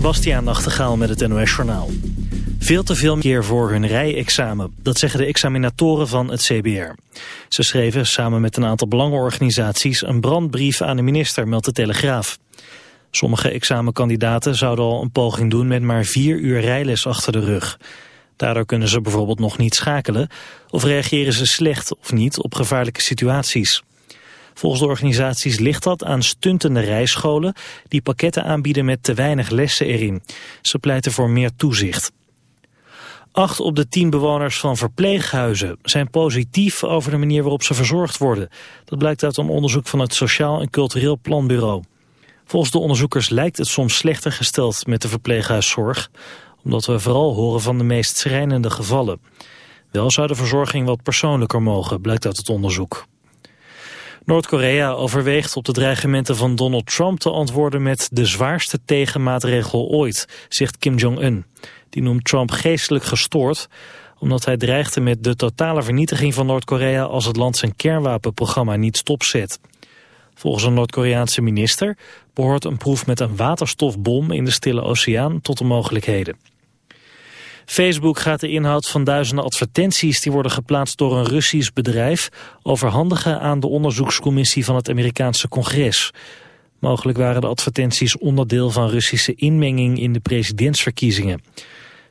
Bastiaan Nachtegaal met het NOS Journaal. Veel te veel keer voor hun rijexamen. Dat zeggen de examinatoren van het CBR. Ze schreven samen met een aantal belangenorganisaties... een brandbrief aan de minister, meldt de Telegraaf. Sommige examenkandidaten zouden al een poging doen... met maar vier uur rijles achter de rug. Daardoor kunnen ze bijvoorbeeld nog niet schakelen... of reageren ze slecht of niet op gevaarlijke situaties. Volgens de organisaties ligt dat aan stuntende rijscholen die pakketten aanbieden met te weinig lessen erin. Ze pleiten voor meer toezicht. Acht op de tien bewoners van verpleeghuizen zijn positief over de manier waarop ze verzorgd worden. Dat blijkt uit een onderzoek van het Sociaal en Cultureel Planbureau. Volgens de onderzoekers lijkt het soms slechter gesteld met de verpleeghuiszorg, omdat we vooral horen van de meest schrijnende gevallen. Wel zou de verzorging wat persoonlijker mogen, blijkt uit het onderzoek. Noord-Korea overweegt op de dreigementen van Donald Trump te antwoorden met de zwaarste tegenmaatregel ooit, zegt Kim Jong-un. Die noemt Trump geestelijk gestoord, omdat hij dreigde met de totale vernietiging van Noord-Korea als het land zijn kernwapenprogramma niet stopzet. Volgens een Noord-Koreaanse minister behoort een proef met een waterstofbom in de Stille Oceaan tot de mogelijkheden. Facebook gaat de inhoud van duizenden advertenties die worden geplaatst door een Russisch bedrijf overhandigen aan de onderzoekscommissie van het Amerikaanse congres. Mogelijk waren de advertenties onderdeel van Russische inmenging in de presidentsverkiezingen.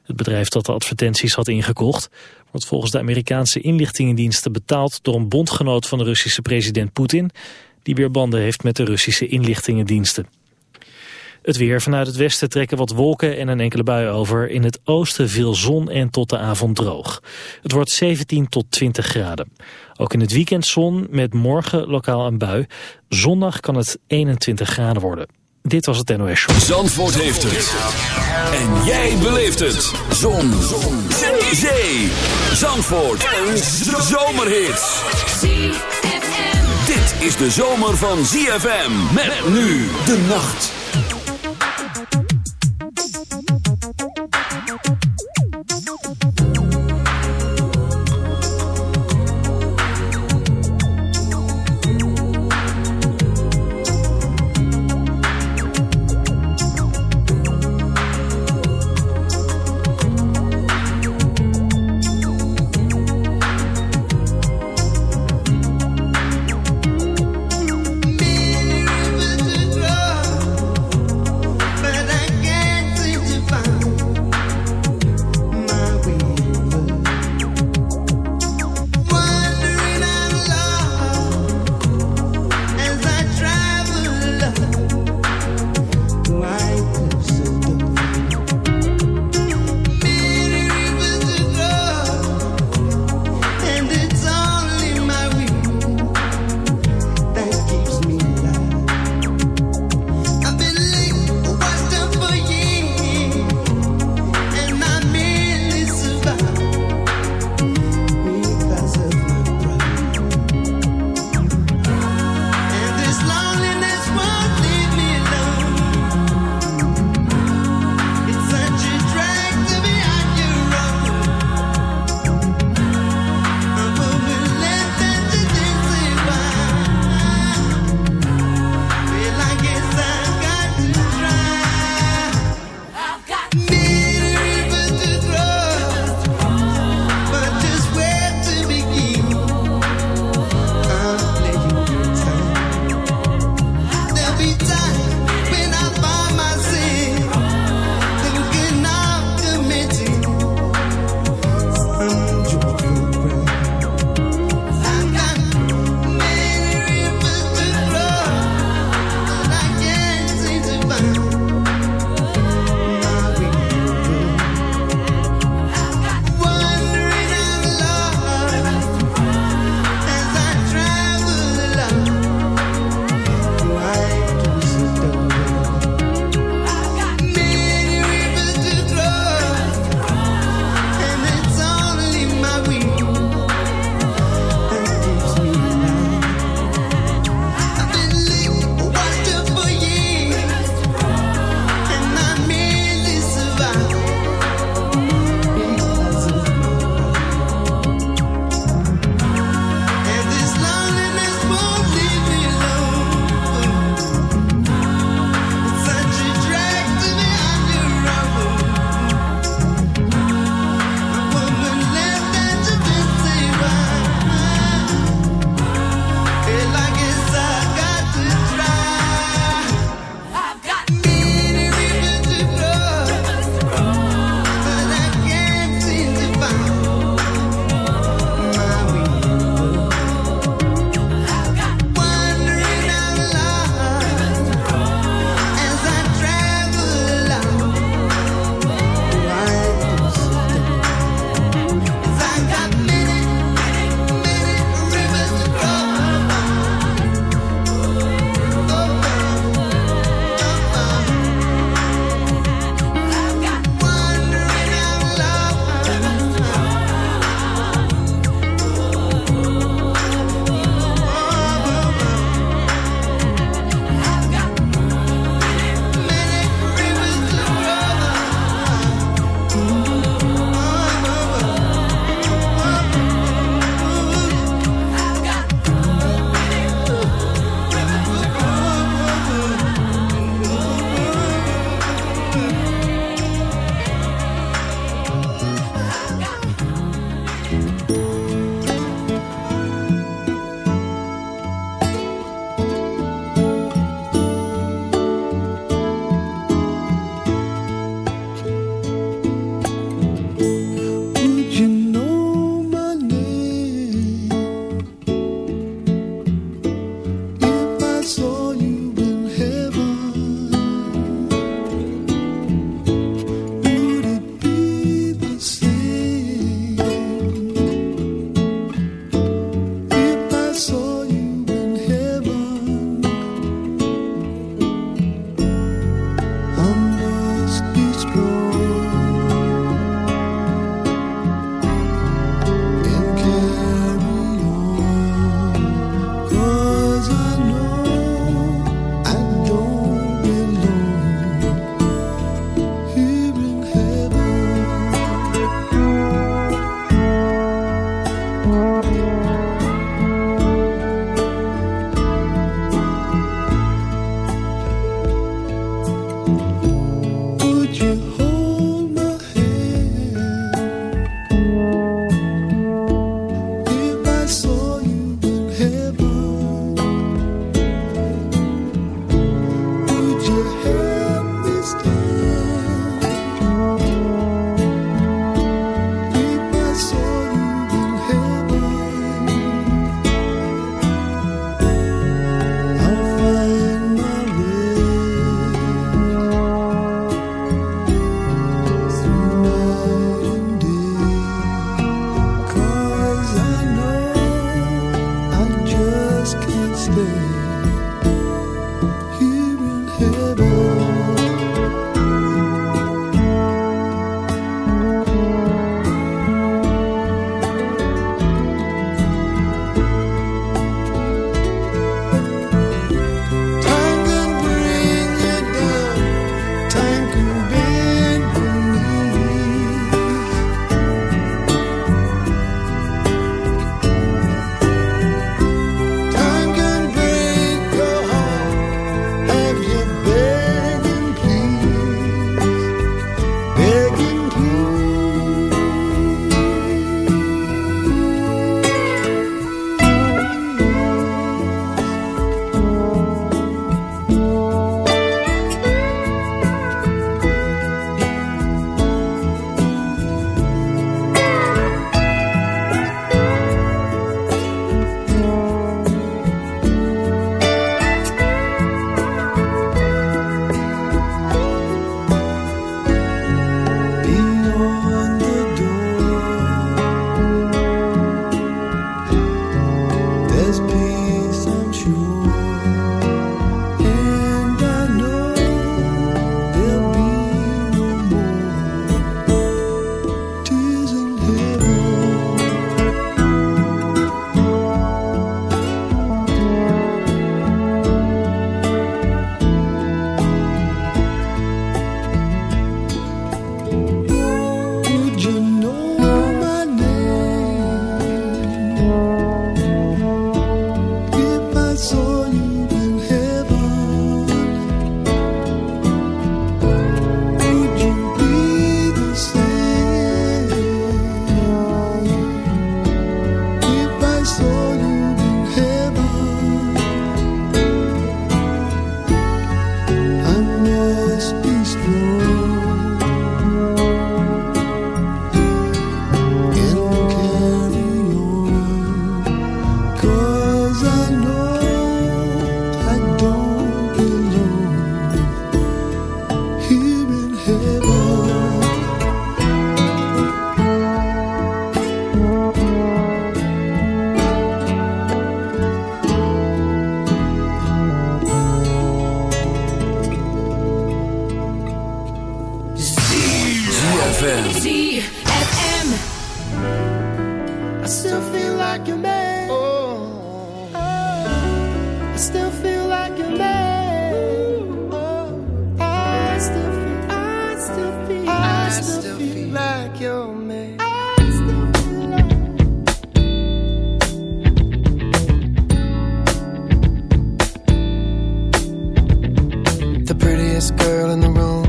Het bedrijf dat de advertenties had ingekocht wordt volgens de Amerikaanse inlichtingendiensten betaald door een bondgenoot van de Russische president Poetin die weer banden heeft met de Russische inlichtingendiensten. Het weer vanuit het westen trekken wat wolken en een enkele bui over. In het oosten veel zon en tot de avond droog. Het wordt 17 tot 20 graden. Ook in het weekend zon met morgen lokaal een bui. Zondag kan het 21 graden worden. Dit was het NOS Show. Zandvoort heeft het. En jij beleeft het. Zon. zon. Zee. Zandvoort. Een zomerhit. Dit is de zomer van ZFM. Met nu de nacht.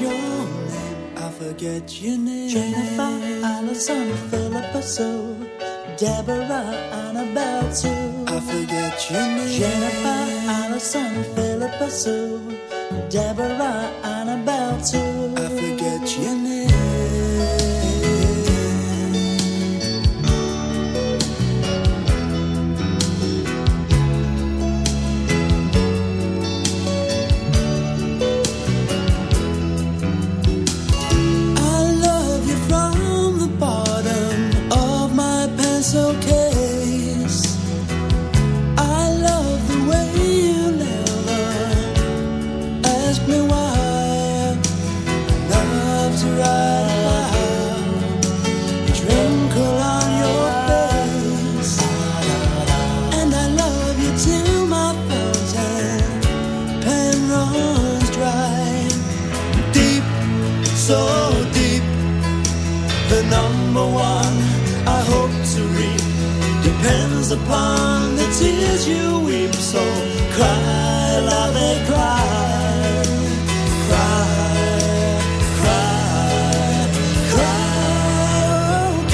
your name? I forget your name. Jennifer, Allison, Philippa Sue, Deborah, Annabelle Sue. I forget your name. Jennifer, Allison, Philippa Sue, Deborah, upon the tears you weep. So cry, love it, cry, cry, cry, cry. Oh,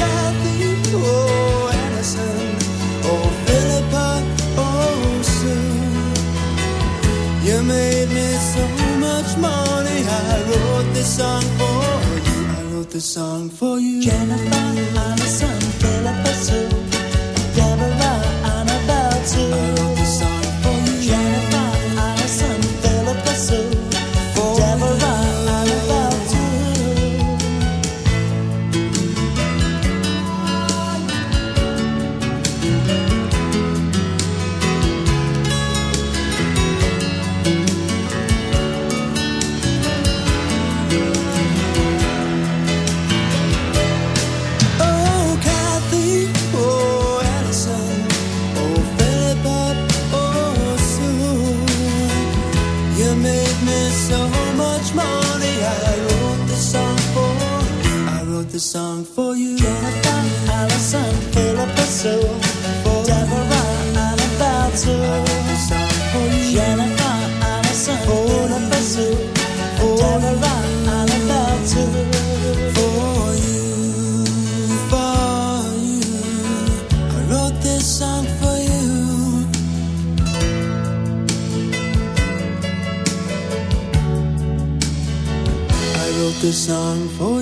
oh, oh, Philippa, oh, Sue. You made me so much money. I wrote this song for you. I wrote this song for you. Jennifer, Allison, Philippa, Sue. song for you. Jonathan Allison, Philip Soul, Deborah Annabelle too. a song for you. Jennifer Allison, Philip Soul, Deborah Annabelle too. For you, for you, I wrote this song for you. I wrote this song for you.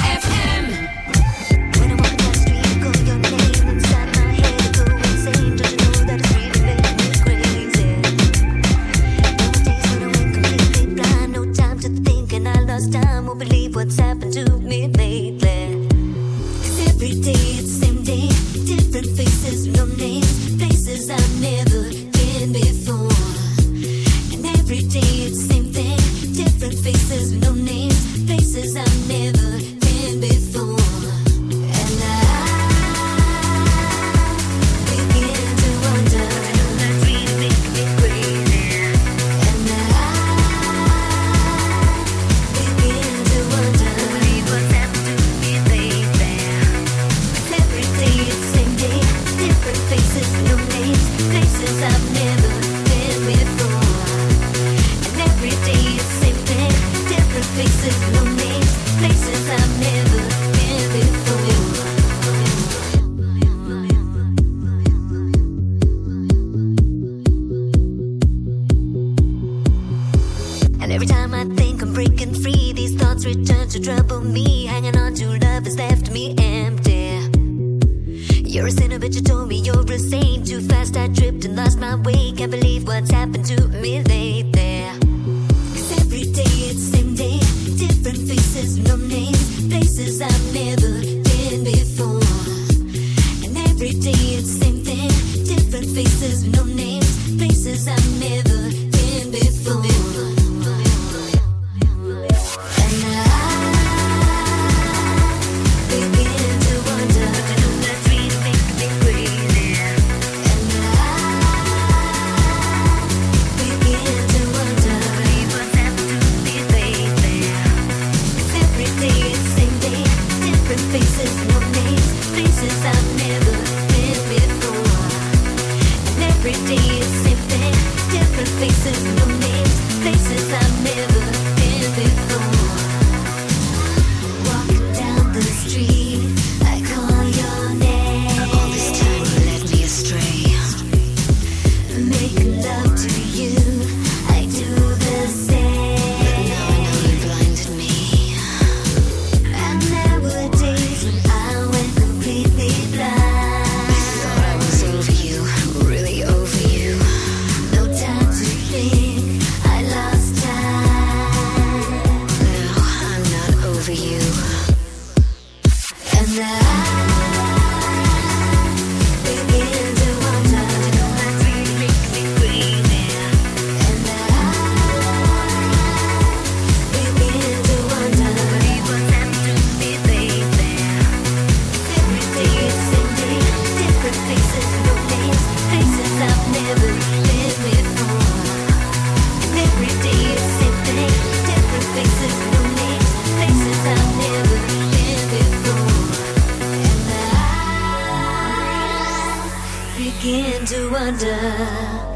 begin to wonder.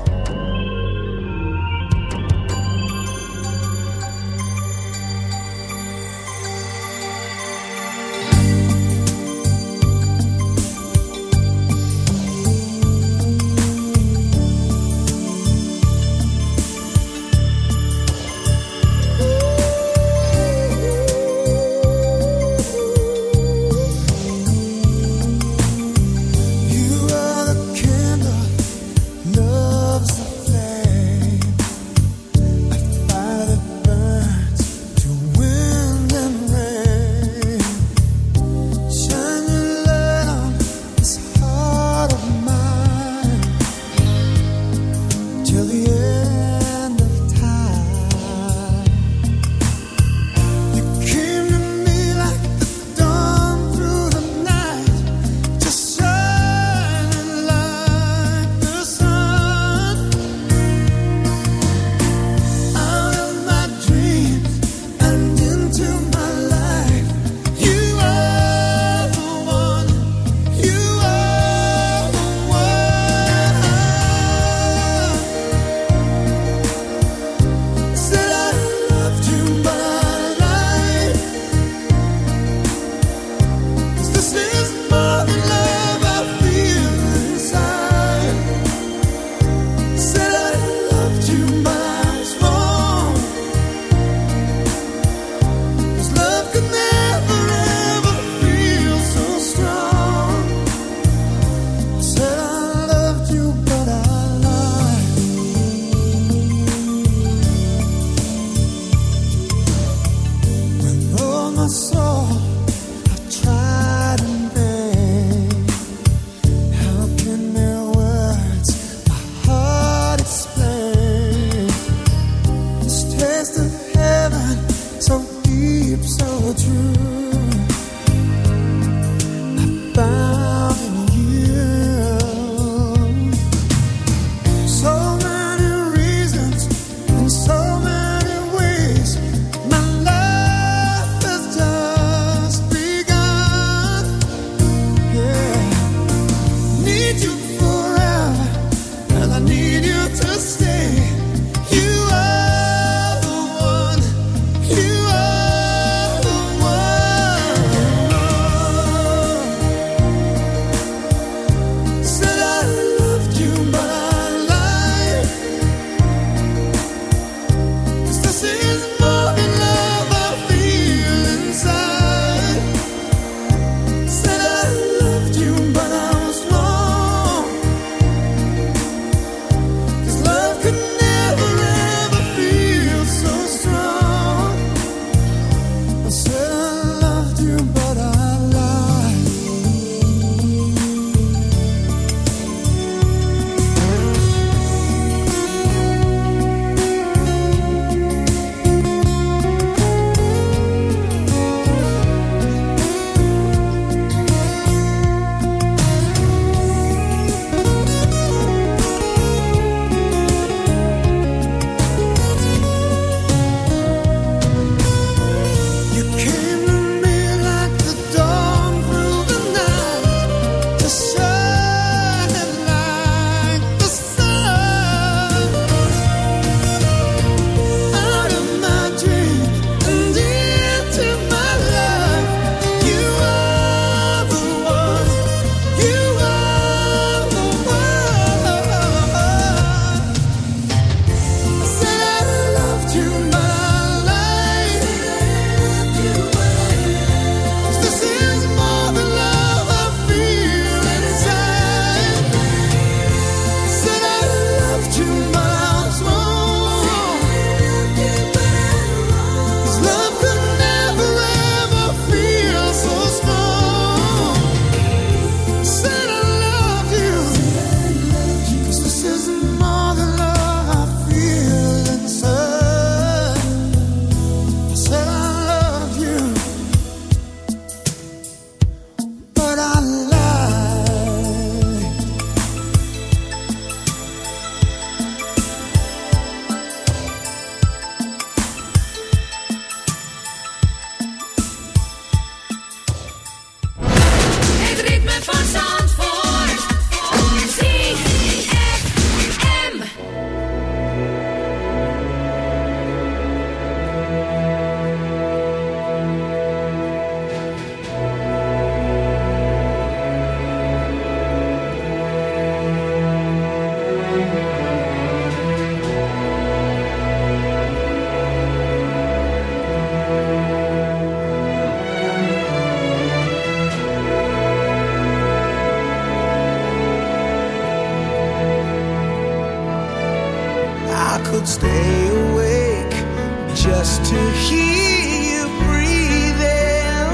just to hear you breathing,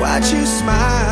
watch you smile.